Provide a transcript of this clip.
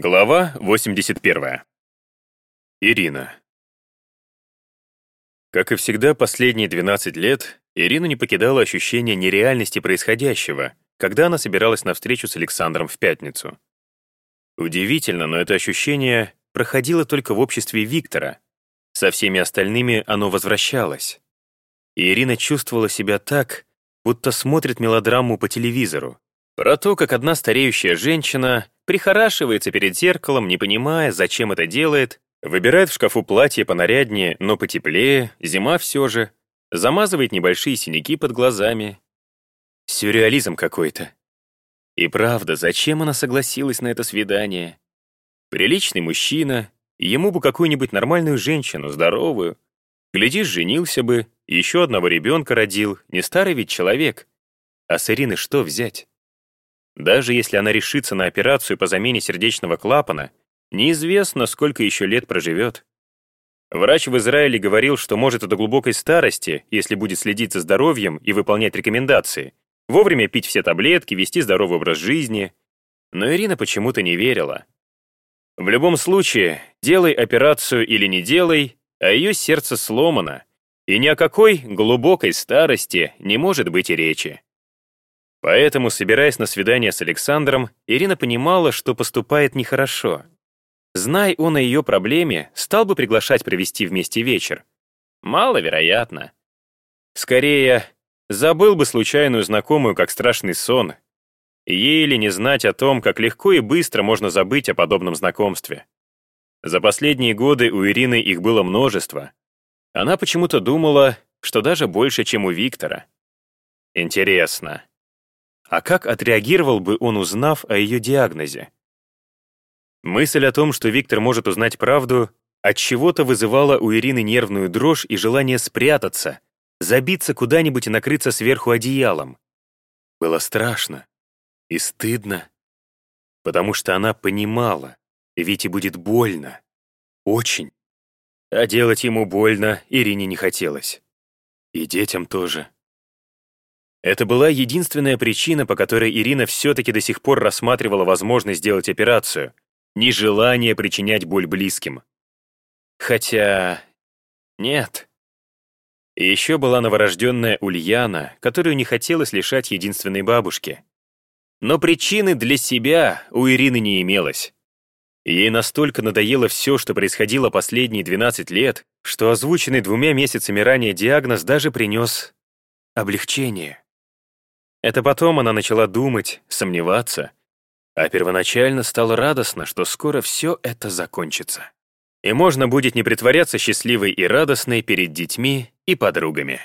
Глава 81. Ирина. Как и всегда последние 12 лет, Ирину не покидало ощущение нереальности происходящего, когда она собиралась на встречу с Александром в пятницу. Удивительно, но это ощущение проходило только в обществе Виктора. Со всеми остальными оно возвращалось. И Ирина чувствовала себя так, будто смотрит мелодраму по телевизору. Про то, как одна стареющая женщина прихорашивается перед зеркалом, не понимая, зачем это делает, выбирает в шкафу платье понаряднее, но потеплее, зима все же, замазывает небольшие синяки под глазами. Сюрреализм какой-то. И правда, зачем она согласилась на это свидание? Приличный мужчина, ему бы какую-нибудь нормальную женщину, здоровую. Глядишь, женился бы, еще одного ребенка родил, не старый ведь человек. А с Ирины что взять? Даже если она решится на операцию по замене сердечного клапана, неизвестно, сколько еще лет проживет. Врач в Израиле говорил, что может и до глубокой старости, если будет следить за здоровьем и выполнять рекомендации, вовремя пить все таблетки, вести здоровый образ жизни. Но Ирина почему-то не верила. В любом случае, делай операцию или не делай, а ее сердце сломано, и ни о какой глубокой старости не может быть и речи. Поэтому, собираясь на свидание с Александром, Ирина понимала, что поступает нехорошо. Знай он о ее проблеме, стал бы приглашать провести вместе вечер. Маловероятно. Скорее, забыл бы случайную знакомую, как страшный сон. Ей ли не знать о том, как легко и быстро можно забыть о подобном знакомстве. За последние годы у Ирины их было множество. Она почему-то думала, что даже больше, чем у Виктора. Интересно, а как отреагировал бы он, узнав о ее диагнозе? Мысль о том, что Виктор может узнать правду, от чего-то вызывала у Ирины нервную дрожь и желание спрятаться, забиться куда-нибудь и накрыться сверху одеялом. Было страшно и стыдно, потому что она понимала, Вите будет больно. Очень. А делать ему больно Ирине не хотелось. И детям тоже. Это была единственная причина, по которой Ирина все-таки до сих пор рассматривала возможность сделать операцию. Нежелание причинять боль близким. Хотя... нет. Еще была новорожденная Ульяна, которую не хотелось лишать единственной бабушки. Но причины для себя у Ирины не имелось. Ей настолько надоело все, что происходило последние 12 лет, что озвученный двумя месяцами ранее диагноз даже принес облегчение. Это потом она начала думать, сомневаться, а первоначально стало радостно, что скоро все это закончится. И можно будет не притворяться счастливой и радостной перед детьми и подругами.